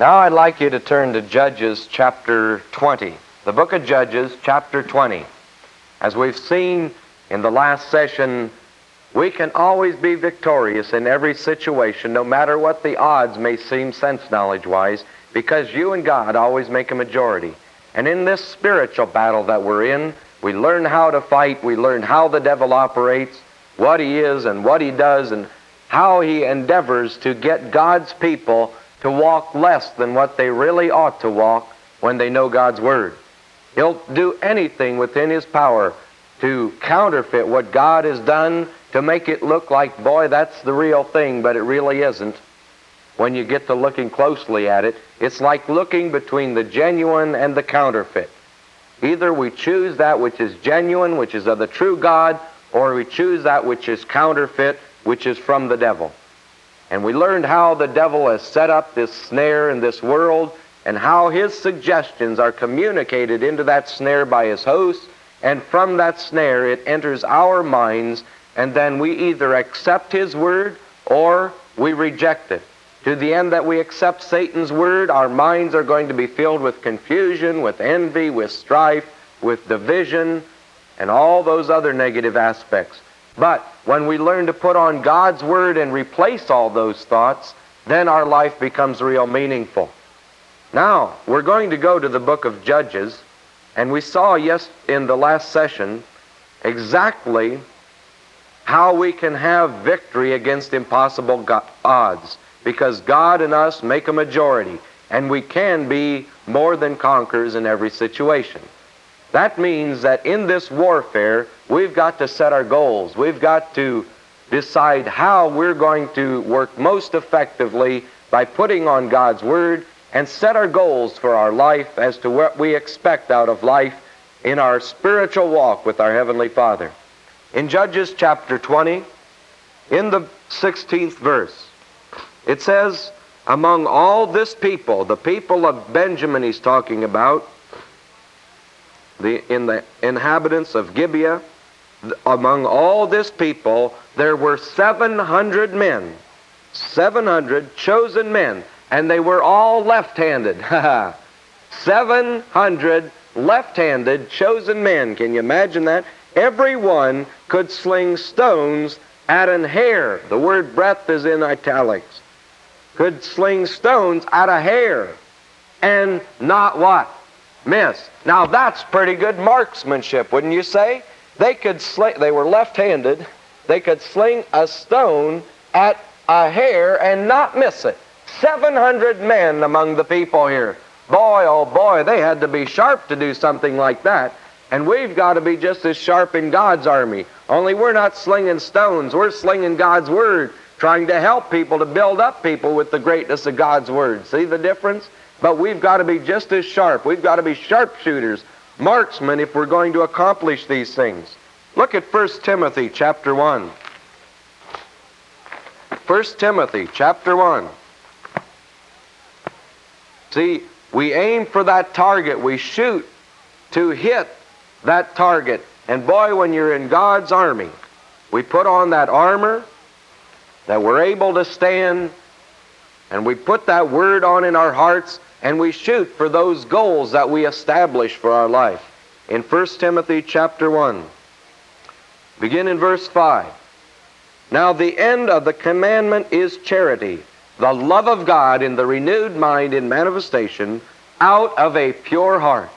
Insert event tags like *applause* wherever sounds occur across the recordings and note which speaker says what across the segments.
Speaker 1: Now I'd like you to turn to Judges chapter 20. The book of Judges, chapter 20. As we've seen in the last session, we can always be victorious in every situation, no matter what the odds may seem sense knowledge wise, because you and God always make a majority. And in this spiritual battle that we're in, we learn how to fight, we learn how the devil operates, what he is and what he does, and how he endeavors to get God's people to walk less than what they really ought to walk when they know God's Word. He'll do anything within his power to counterfeit what God has done to make it look like, boy, that's the real thing, but it really isn't. When you get to looking closely at it, it's like looking between the genuine and the counterfeit. Either we choose that which is genuine, which is of the true God, or we choose that which is counterfeit, which is from the devil. And we learned how the devil has set up this snare in this world and how his suggestions are communicated into that snare by his hosts, and from that snare it enters our minds, and then we either accept his word or we reject it. To the end that we accept Satan's word, our minds are going to be filled with confusion, with envy, with strife, with division, and all those other negative aspects. But when we learn to put on God's word and replace all those thoughts, then our life becomes real meaningful. Now, we're going to go to the book of Judges, and we saw yes in the last session exactly how we can have victory against impossible odds because God and us make a majority and we can be more than conquerors in every situation. That means that in this warfare, we've got to set our goals. We've got to decide how we're going to work most effectively by putting on God's Word and set our goals for our life as to what we expect out of life in our spiritual walk with our Heavenly Father. In Judges chapter 20, in the 16th verse, it says, Among all this people, the people of Benjamin he's talking about, the, in the inhabitants of Gibeah, among all this people, there were 700 men, 700 chosen men and they were all left handed. *laughs* 700 left handed chosen men. Can you imagine that? Every one could sling stones at an hair. The word breadth is in italics. Could sling stones at a hair and not what? Miss. Now that's pretty good marksmanship, wouldn't you say? They could sling, they were left handed, they could sling a stone at a hair and not miss it. 700 men among the people here. Boy, oh boy, they had to be sharp to do something like that. And we've got to be just as sharp in God's army. Only we're not slinging stones, we're slinging God's word, trying to help people, to build up people with the greatness of God's word. See the difference? But we've got to be just as sharp. We've got to be sharpshooters, marksmen, if we're going to accomplish these things. Look at 1 Timothy chapter 1. 1 Timothy chapter 1. See, we aim for that target. We shoot to hit that target. And boy, when you're in God's army, we put on that armor that we're able to stand, and we put that word on in our hearts, and we shoot for those goals that we establish for our life. In 1 Timothy chapter 1, begin in verse 5. Now the end of the commandment is charity the love of God in the renewed mind in manifestation out of a pure heart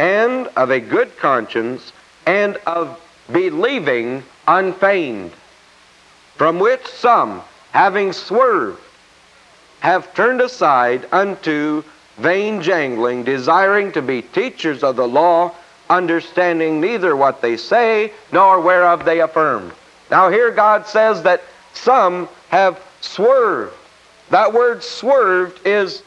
Speaker 1: and of a good conscience and of believing unfeigned, from which some, having swerved, have turned aside unto vain jangling, desiring to be teachers of the law, understanding neither what they say nor whereof they affirm. Now, here God says that some have swerved. That word swerved is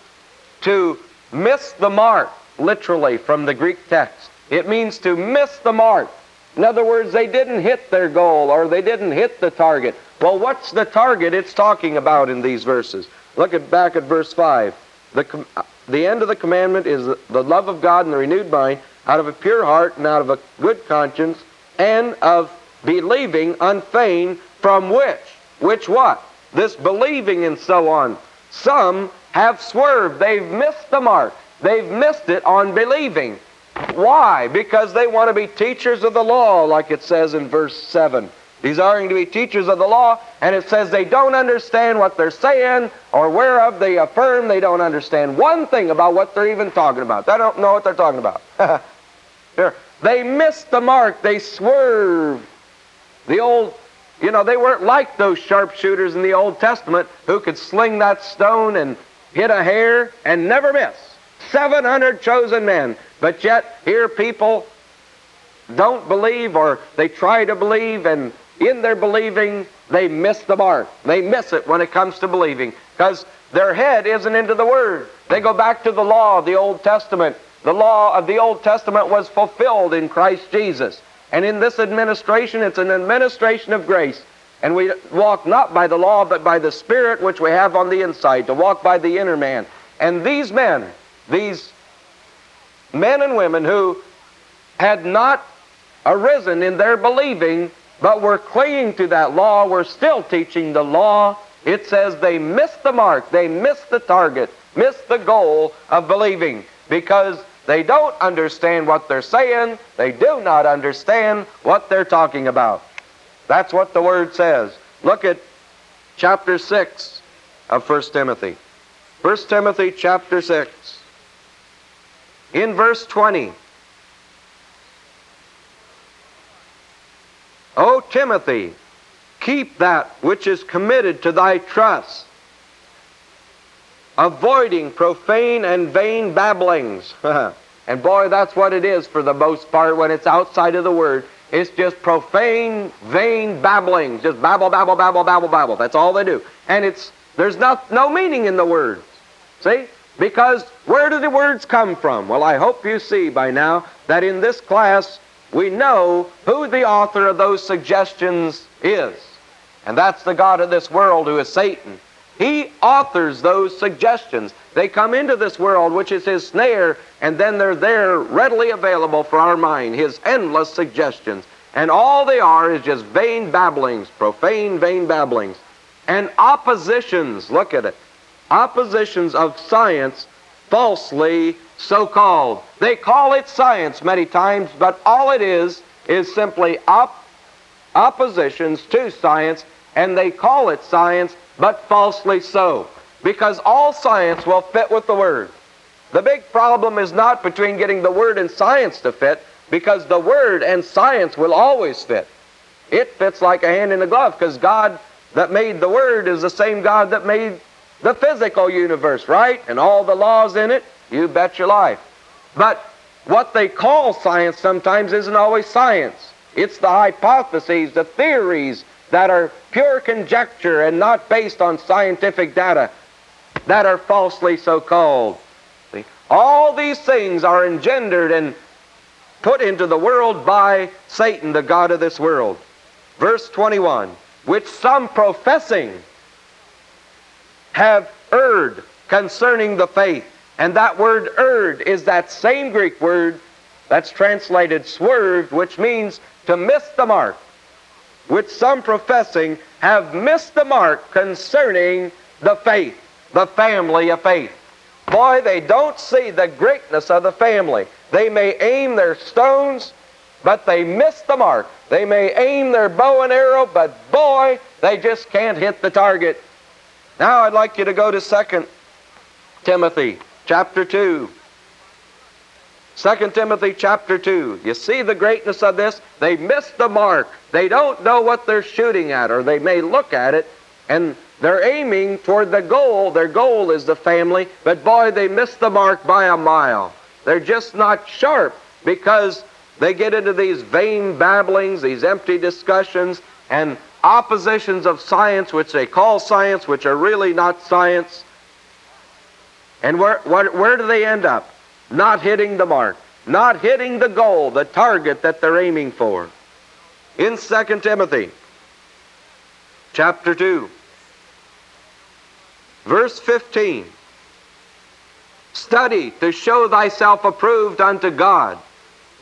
Speaker 1: to miss the mark, literally, from the Greek text. It means to miss the mark. In other words, they didn't hit their goal or they didn't hit the target. Well, what's the target it's talking about in these verses? Look at back at verse 5. The, uh, the end of the commandment is the love of God and the renewed mind out of a pure heart and out of a good conscience and of believing unfeigned from which? Which what? this believing and so on. Some have swerved. They've missed the mark. They've missed it on believing. Why? Because they want to be teachers of the law, like it says in verse 7. Desiring to be teachers of the law, and it says they don't understand what they're saying, or whereof they affirm they don't understand one thing about what they're even talking about. They don't know what they're talking about. *laughs* they miss the mark. They swerve. The old, you know, they weren't like those sharpshooters in the Old Testament who could sling that stone and hit a hair and never miss. 700 chosen men. But yet, here people don't believe or they try to believe, and in their believing, they miss the mark. They miss it when it comes to believing because their head isn't into the Word. They go back to the law of the Old Testament. The law of the Old Testament was fulfilled in Christ Jesus. And in this administration, it's an administration of grace. And we walk not by the law, but by the Spirit which we have on the inside, to walk by the inner man. And these men, these men and women who had not arisen in their believing, but we're clinging to that law, We're still teaching the law. It says they missed the mark, they missed the target, missed the goal of believing because they don't understand what they're saying, they do not understand what they're talking about. That's what the Word says. Look at chapter 6 of 1 Timothy. 1 Timothy chapter 6. In verse 20, Timothy, keep that which is committed to thy trust, avoiding profane and vain babblings. *laughs* and boy, that's what it is for the most part when it's outside of the Word. It's just profane, vain babblings. Just babble, babble, babble, babble, babble. That's all they do. And it's there's not, no meaning in the words. See? Because where do the words come from? Well, I hope you see by now that in this class we know who the author of those suggestions is. And that's the God of this world who is Satan. He authors those suggestions. They come into this world, which is his snare, and then they're there readily available for our mind, his endless suggestions. And all they are is just vain babblings, profane, vain babblings. And oppositions, look at it oppositions of science falsely so called. They call it science many times, but all it is is simply op- oppositions to science, and they call it science, but falsely so. Because all science will fit with the Word. The big problem is not between getting the Word and science to fit, because the Word and science will always fit. It fits like a hand in a glove, because God that made the Word is the same God that made the physical universe, right? And all the laws in it, you bet your life. But what they call science sometimes isn't always science. It's the hypotheses, the theories that are pure conjecture and not based on scientific data that are falsely so called. See? All these things are engendered and put into the world by Satan, the God of this world. Verse 21 which some professing have erred concerning the faith. And that word erred is that same Greek word that's translated swerved, which means to miss the mark, which some professing have missed the mark concerning the faith, the family of faith. Boy, they don't see the greatness of the family. They may aim their stones, but they miss the mark. They may aim their bow and arrow, but boy, they just can't hit the target. Now I'd like you to go to 2 Timothy chapter 2. 2 Timothy chapter 2. You see the greatness of this? They miss the mark. They don't know what they're shooting at, or they may look at it and they're aiming toward the goal. Their goal is the family, but boy, they miss the mark by a mile. They're just not sharp because they get into these vain babblings, these empty discussions, and oppositions of science, which they call science, which are really not science. And where, where, where do they end up? Not hitting the mark, not hitting the goal, the target that they're aiming for. In 2 Timothy chapter 2, verse 15, study to show thyself approved unto God,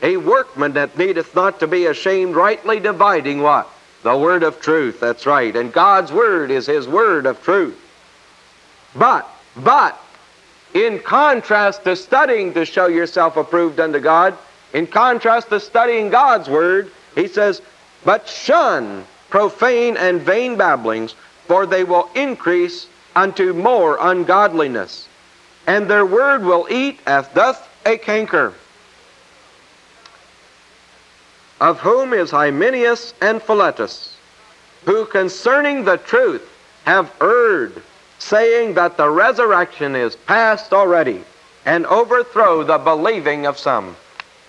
Speaker 1: a workman that needeth not to be ashamed, rightly dividing what? The word of truth, that's right. And God's word is his word of truth. But, but, in contrast to studying to show yourself approved unto God, in contrast to studying God's Word, he says, But shun profane and vain babblings, for they will increase unto more ungodliness. And their word will eat as doth a canker. Of whom is Hymenaeus and Philetus, who concerning the truth have erred, saying that the resurrection is past already, and overthrow the believing of some.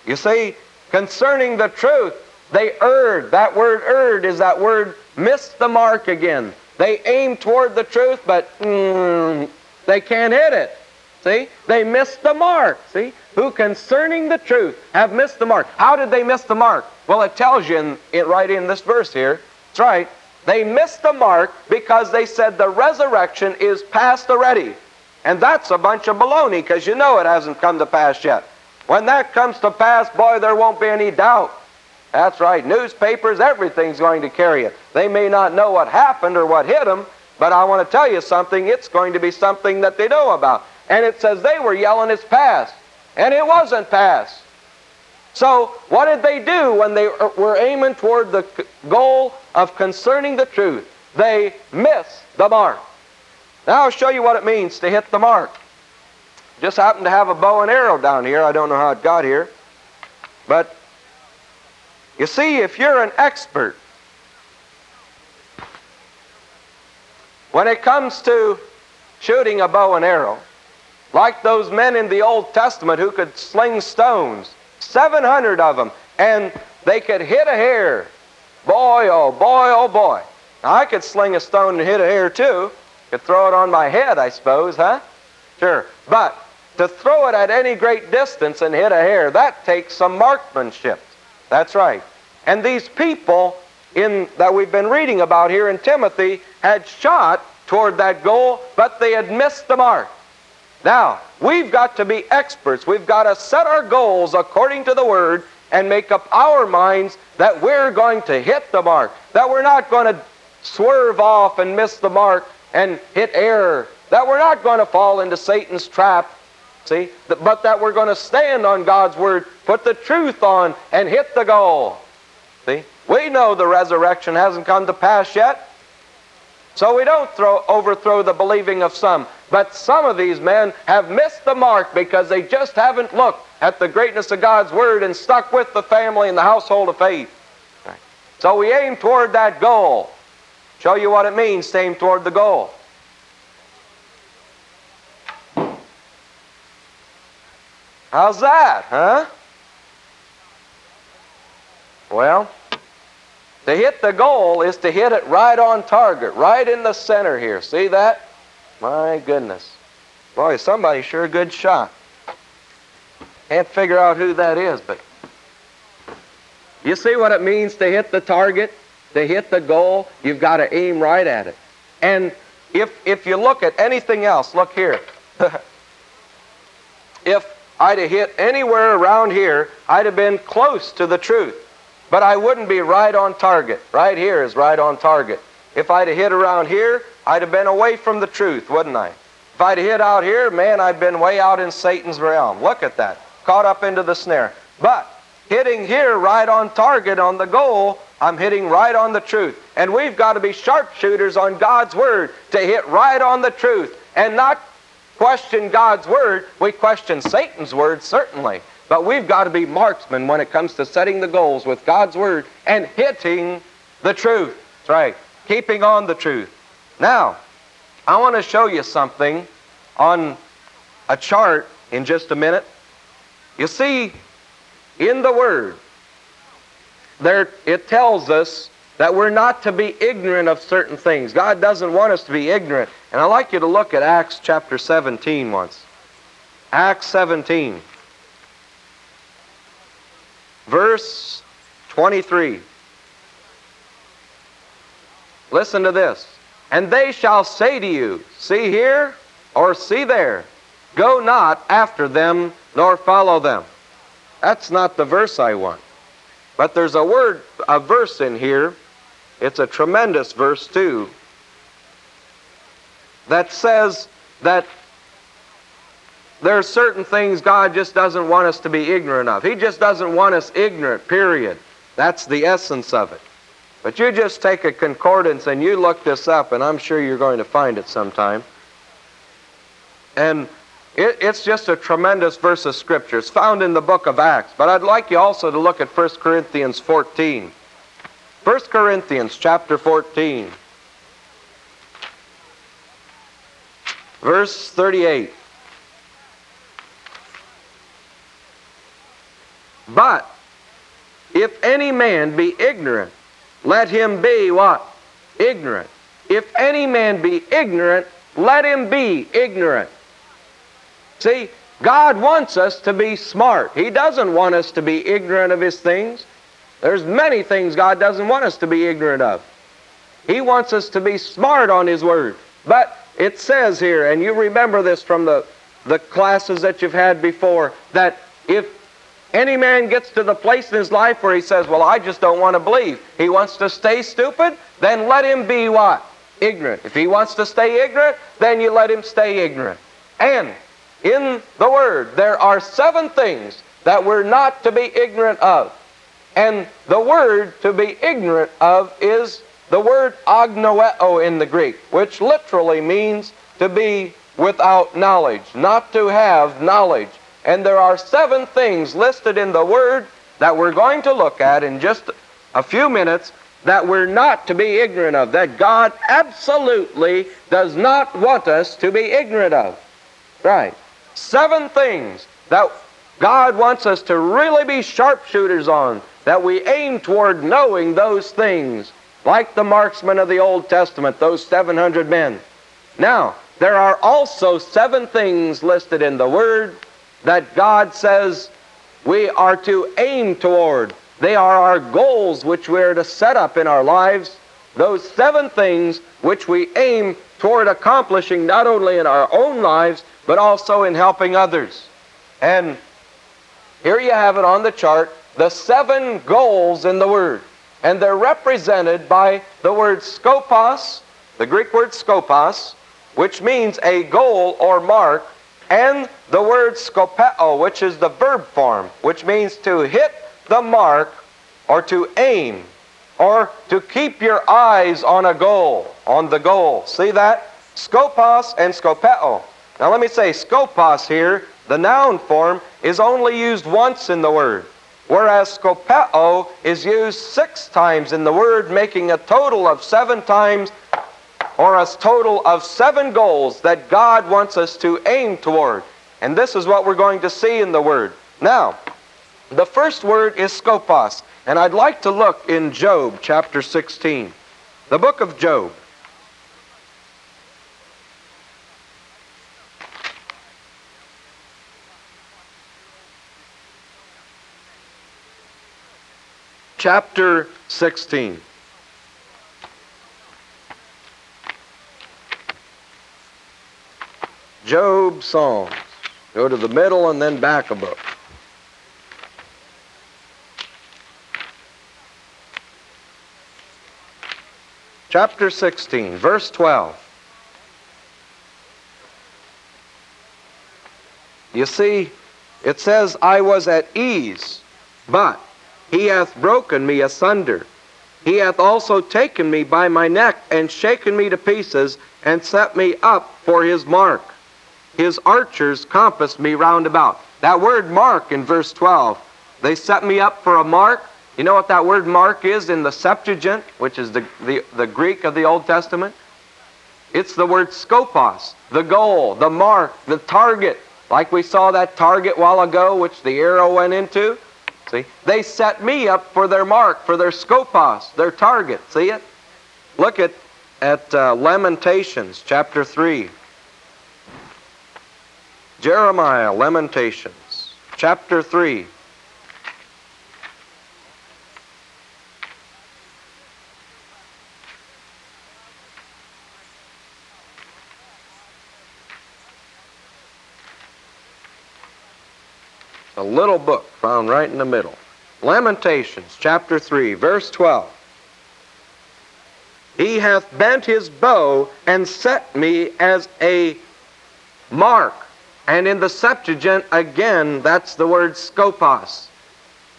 Speaker 1: You see, concerning the truth, they erred. That word erred is that word missed the mark again. They aim toward the truth, but mm, they can't hit it. See? They missed the mark. See? Who concerning the truth have missed the mark. How did they miss the mark? Well, it tells you in, it right in this verse here. That's right. They missed the mark because they said the resurrection is past already. And that's a bunch of baloney because you know it hasn't come to pass yet. When that comes to pass, boy, there won't be any doubt. That's right. Newspapers, everything's going to carry it. They may not know what happened or what hit them, but I want to tell you something. It's going to be something that they know about. And it says they were yelling it's past. And it wasn't past. So, what did they do when they uh, were aiming toward the goal of concerning the truth? They missed the mark. Now, I'll show you what it means to hit the mark. Just happened to have a bow and arrow down here. I don't know how it got here. But you see, if you're an expert, when it comes to shooting a bow and arrow, like those men in the Old Testament who could sling stones, 700 of them, and they could hit a hair. Boy, oh boy, oh boy. Now, I could sling a stone and hit a hair too. Could throw it on my head, I suppose, huh? Sure. But to throw it at any great distance and hit a hair, that takes some marksmanship. That's right. And these people in, that we've been reading about here in Timothy had shot toward that goal, but they had missed the mark. Now, we've got to be experts. We've got to set our goals according to the Word and make up our minds that we're going to hit the mark, that we're not going to swerve off and miss the mark and hit error, that we're not going to fall into Satan's trap, see, but that we're going to stand on God's Word, put the truth on, and hit the goal. See? We know the resurrection hasn't come to pass yet. So we don't throw, overthrow the believing of some. But some of these men have missed the mark because they just haven't looked at the greatness of God's Word and stuck with the family and the household of faith. So we aim toward that goal. Show you what it means to aim toward the goal. How's that, huh? Well, to hit the goal is to hit it right on target, right in the center here. See that? My goodness. Boy, somebody's sure a good shot. Can't figure out who that is, but you see what it means to hit the target, to hit the goal? You've got to aim right at it. And if if you look at anything else, look here. *laughs* if I'd have hit anywhere around here, I'd have been close to the truth. But I wouldn't be right on target. Right here is right on target. If I'd have hit around here, I'd have been away from the truth, wouldn't I? If I'd hit out here, man, I'd been way out in Satan's realm. Look at that. Caught up into the snare. But hitting here right on target on the goal, I'm hitting right on the truth. And we've got to be sharpshooters on God's Word to hit right on the truth and not question God's Word. We question Satan's Word, certainly. But we've got to be marksmen when it comes to setting the goals with God's Word and hitting the truth. That's right. Keeping on the truth. Now, I want to show you something on a chart in just a minute. You see, in the Word, there it tells us that we're not to be ignorant of certain things. God doesn't want us to be ignorant. And I'd like you to look at Acts chapter 17 once. Acts 17 verse 23. Listen to this. And they shall say to you, See here or see there, go not after them nor follow them. That's not the verse I want. But there's a word, a verse in here. It's a tremendous verse too. That says that there are certain things God just doesn't want us to be ignorant of. He just doesn't want us ignorant, period. That's the essence of it. But you just take a concordance and you look this up, and I'm sure you're going to find it sometime. And it, it's just a tremendous verse of Scripture. It's found in the book of Acts. But I'd like you also to look at 1 Corinthians 14. 1 Corinthians chapter 14. Verse 38. But if any man be ignorant, let him be what? Ignorant. If any man be ignorant, let him be ignorant. See, God wants us to be smart. He doesn't want us to be ignorant of His things. There's many things God doesn't want us to be ignorant of. He wants us to be smart on His Word. But it says here, and you remember this from the, the classes that you've had before, that if any man gets to the place in his life where he says, Well, I just don't want to believe, he wants to stay stupid, then let him be what? Ignorant. If he wants to stay ignorant, then you let him stay ignorant. And in the Word, there are seven things that we're not to be ignorant of. And the word to be ignorant of is the word agnoeo in the Greek, which literally means to be without knowledge, not to have knowledge. And there are seven things listed in the Word that we're going to look at in just a few minutes that we're not to be ignorant of, that God absolutely does not want us to be ignorant of. Right. Seven things that God wants us to really be sharpshooters on, that we aim toward knowing those things, like the marksmen of the Old Testament, those 700 men. Now, there are also seven things listed in the Word that God says we are to aim toward. They are our goals which we're to set up in our lives. Those seven things which we aim toward accomplishing not only in our own lives, but also in helping others. And here you have it on the chart the seven goals in the Word. And they're represented by the word skopos, the Greek word skopos, which means a goal or mark and the word skopeo, which is the verb form, which means to hit the mark or to aim or to keep your eyes on a goal, on the goal. See that? Skopos and skopeo. Now let me say, skopos here, the noun form, is only used once in the word, whereas skopeo is used six times in the word, making a total of seven times or a total of seven goals that God wants us to aim toward. And this is what we're going to see in the Word. Now, the first word is skopos. And I'd like to look in Job chapter 16. The book of Job. Chapter 16. Job Psalms. Go to the middle and then back a book. Chapter 16, verse 12. You see, it says, I was at ease, but he hath broken me asunder. He hath also taken me by my neck and shaken me to pieces and set me up for his mark his archers compassed me round about. That word mark in verse 12, they set me up for a mark. You know what that word mark is in the Septuagint, which is the, the, the Greek of the Old Testament? It's the word skopos, the goal, the mark, the target. Like we saw that target while ago, which the arrow went into. See? They set me up for their mark, for their skopos, their target. See it? Look at, at uh, Lamentations chapter 3. Jeremiah, Lamentations, chapter 3. A little book found right in the middle. Lamentations, chapter 3, verse 12. He hath bent his bow and set me as a mark And in the Septuagint, again, that's the word skopos.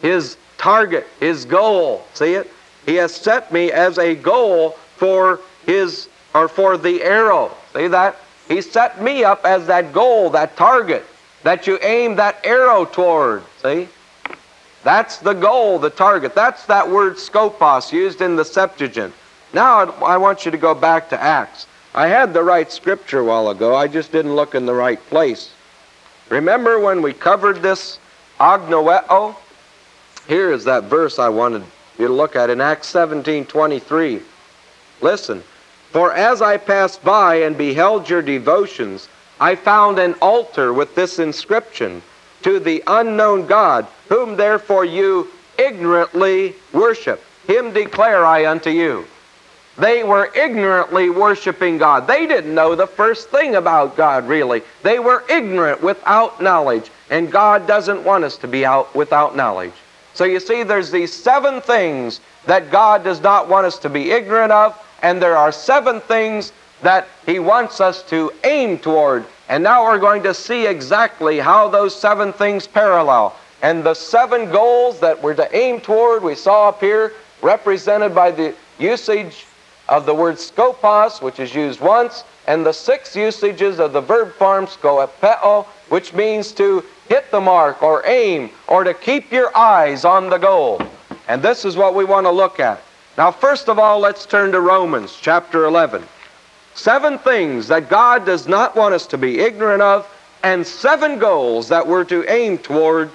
Speaker 1: His target, his goal. See it? He has set me as a goal for his or for the arrow. See that? He set me up as that goal, that target that you aim that arrow toward. See? That's the goal, the target. That's that word skopos used in the Septuagint. Now I want you to go back to Acts. I had the right scripture a while ago, I just didn't look in the right place. Remember when we covered this agnoeo? Here is that verse I wanted you to look at in Acts 17 23. Listen, for as I passed by and beheld your devotions, I found an altar with this inscription to the unknown God, whom therefore you ignorantly worship. Him declare I unto you. They were ignorantly worshiping God. They didn't know the first thing about God, really. They were ignorant without knowledge. And God doesn't want us to be out without knowledge. So you see, there's these seven things that God does not want us to be ignorant of, and there are seven things that He wants us to aim toward. And now we're going to see exactly how those seven things parallel. And the seven goals that we're to aim toward, we saw up here, represented by the usage of the word skopos, which is used once, and the six usages of the verb form skopeo, which means to hit the mark or aim or to keep your eyes on the goal. And this is what we want to look at. Now, first of all, let's turn to Romans chapter 11. Seven things that God does not want us to be ignorant of, and seven goals that we're to aim toward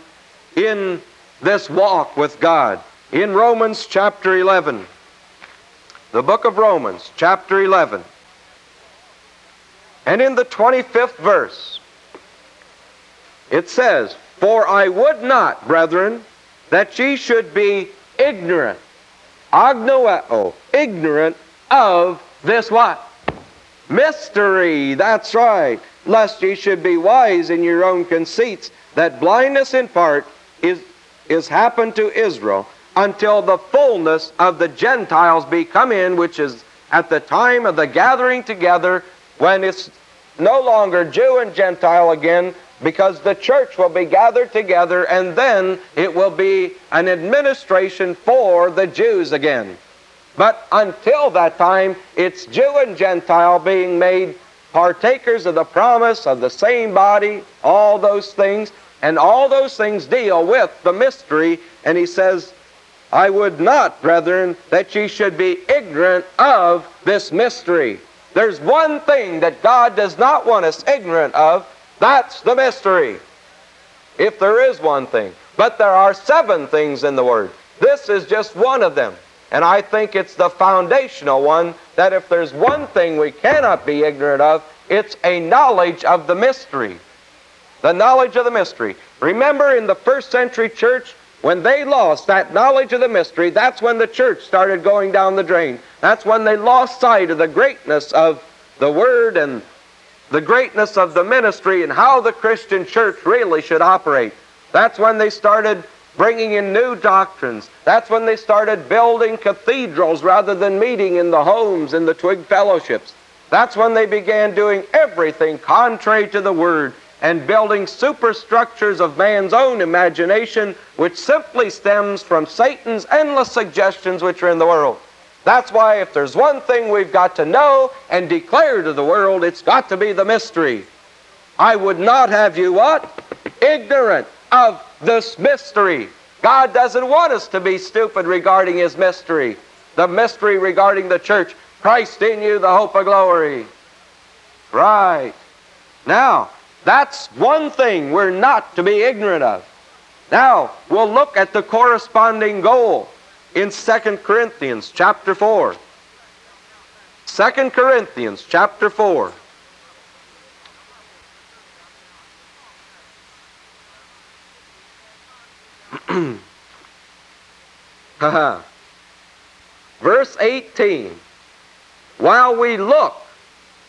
Speaker 1: in this walk with God. In Romans chapter 11, the book of Romans, chapter 11. And in the 25th verse, it says, For I would not, brethren, that ye should be ignorant, agnoeo, ignorant of this what? Mystery, that's right. Lest ye should be wise in your own conceits, that blindness in part is, is happened to Israel, until the fullness of the Gentiles be come in, which is at the time of the gathering together when it's no longer Jew and Gentile again, because the church will be gathered together and then it will be an administration for the Jews again. But until that time, it's Jew and Gentile being made partakers of the promise of the same body, all those things, and all those things deal with the mystery. And he says, I would not, brethren, that ye should be ignorant of this mystery. There's one thing that God does not want us ignorant of. That's the mystery. If there is one thing. But there are seven things in the Word. This is just one of them. And I think it's the foundational one that if there's one thing we cannot be ignorant of, it's a knowledge of the mystery. The knowledge of the mystery. Remember in the first century church, when they lost that knowledge of the mystery, that's when the church started going down the drain. That's when they lost sight of the greatness of the Word and the greatness of the ministry and how the Christian church really should operate. That's when they started bringing in new doctrines. That's when they started building cathedrals rather than meeting in the homes in the twig fellowships. That's when they began doing everything contrary to the Word and building superstructures of man's own imagination, which simply stems from Satan's endless suggestions which are in the world. That's why if there's one thing we've got to know and declare to the world, it's got to be the mystery. I would not have you what? Ignorant of this mystery. God doesn't want us to be stupid regarding His mystery. The mystery regarding the church. Christ in you, the hope of glory. Right. Now, that's one thing we're not to be ignorant of. Now, we'll look at the corresponding goal in 2 Corinthians chapter 4. 2 Corinthians chapter 4. *clears throat* Verse 18. While we look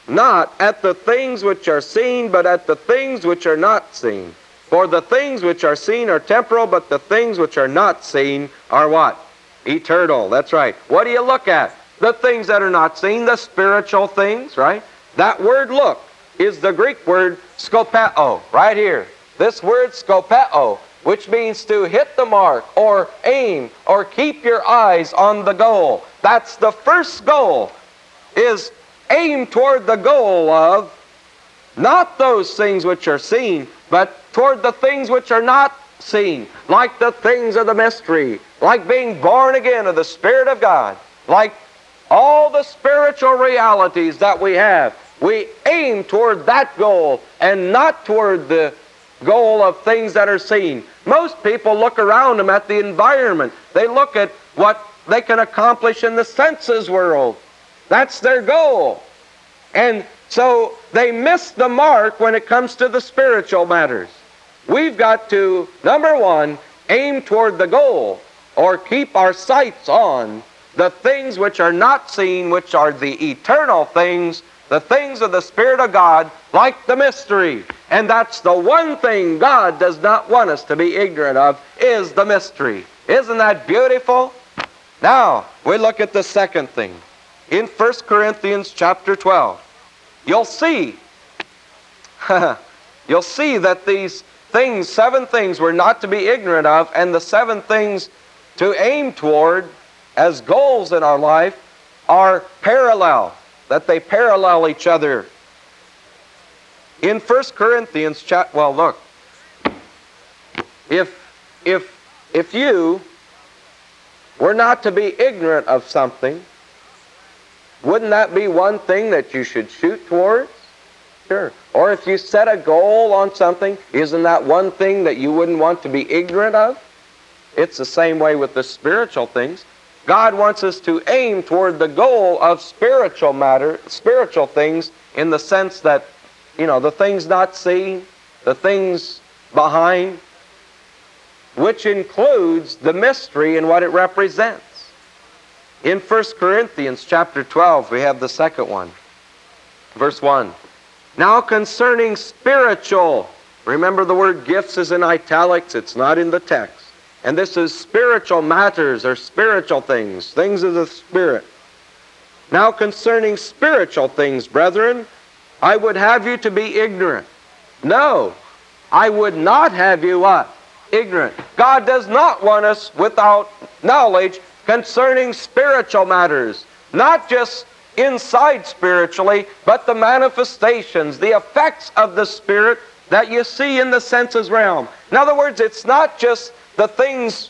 Speaker 1: not at the things which are seen, but at the things which are not seen. For the things which are seen are temporal, but the things which are not seen are what? Eternal. That's right. What do you look at? The things that are not seen, the spiritual things, right? That word look is the Greek word skopeo, right here. This word skopeo, which means to hit the mark or aim or keep your eyes on the goal. That's the first goal, is aim toward the goal of not those things which are seen, but toward the things which are not seen, like the things of the mystery, like being born again of the Spirit of God, like all the spiritual realities that we have. We aim toward that goal and not toward the goal of things that are seen. Most people look around them at the environment. They look at what they can accomplish in the senses world. That's their goal. And so they miss the mark when it comes to the spiritual matters. We've got to, number one, aim toward the goal or keep our sights on the things which are not seen, which are the eternal things, the things of the Spirit of God, like the mystery. And that's the one thing God does not want us to be ignorant of, is the mystery. Isn't that beautiful? Now, we look at the second thing. In 1 Corinthians chapter 12, you'll see, *laughs* you'll see that these things, seven things we're not to be ignorant of, and the seven things to aim toward as goals in our life are parallel, that they parallel each other. In 1 Corinthians, chapter, well, look, if, if, if you were not to be ignorant of something, wouldn't that be one thing that you should shoot towards? Sure. Or if you set a goal on something, isn't that one thing that you wouldn't want to be ignorant of? It's the same way with the spiritual things. God wants us to aim toward the goal of spiritual matter, spiritual things, in the sense that, you know, the things not seen, the things behind, which includes the mystery and what it represents. In 1 Corinthians chapter 12, we have the second one. Verse 1. Now concerning spiritual, remember the word gifts is in italics, it's not in the text. And this is spiritual matters or spiritual things, things of the Spirit. Now concerning spiritual things, brethren, I would have you to be ignorant. No, I would not have you what? Ignorant. God does not want us without knowledge concerning spiritual matters, not just inside spiritually, but the manifestations, the effects of the Spirit that you see in the senses realm. In other words, it's not just the things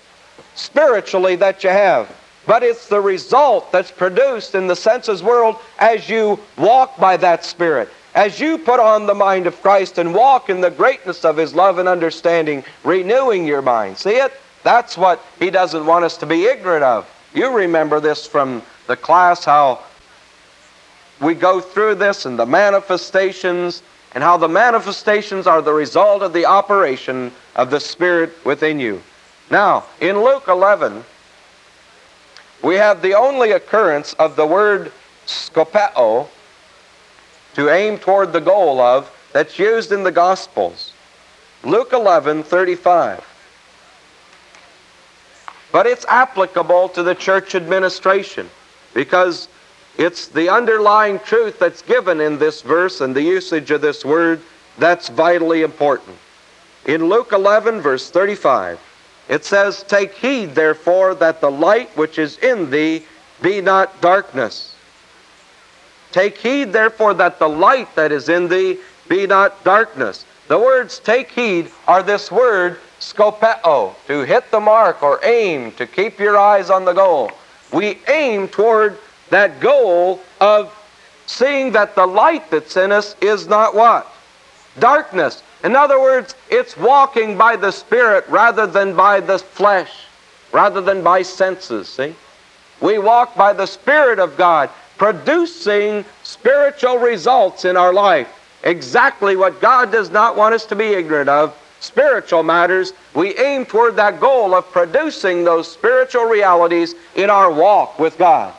Speaker 1: spiritually that you have, but it's the result that's produced in the senses world as you walk by that Spirit. As you put on the mind of Christ and walk in the greatness of His love and understanding, renewing your mind. See it? That's what he doesn't want us to be ignorant of. You remember this from the class, how we go through this and the manifestations, and how the manifestations are the result of the operation of the Spirit within you. Now, in Luke 11, we have the only occurrence of the word skopeo, to aim toward the goal of, that's used in the Gospels. Luke 11, 35. But it's applicable to the church administration because it's the underlying truth that's given in this verse and the usage of this word that's vitally important. In Luke 11, verse 35, it says, Take heed, therefore, that the light which is in thee be not darkness. Take heed, therefore, that the light that is in thee be not darkness. The words take heed are this word skopeo, to hit the mark or aim, to keep your eyes on the goal. We aim toward that goal of seeing that the light that's in us is not what? Darkness. In other words, it's walking by the Spirit rather than by the flesh, rather than by senses, see? We walk by the Spirit of God, producing spiritual results in our life. Exactly what God does not want us to be ignorant of spiritual matters, we aim toward that goal of producing those spiritual realities in our walk with God.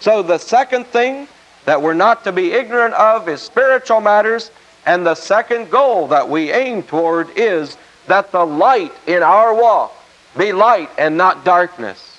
Speaker 1: So the second thing that we're not to be ignorant of is spiritual matters, and the second goal that we aim toward is that the light in our walk be light and not darkness.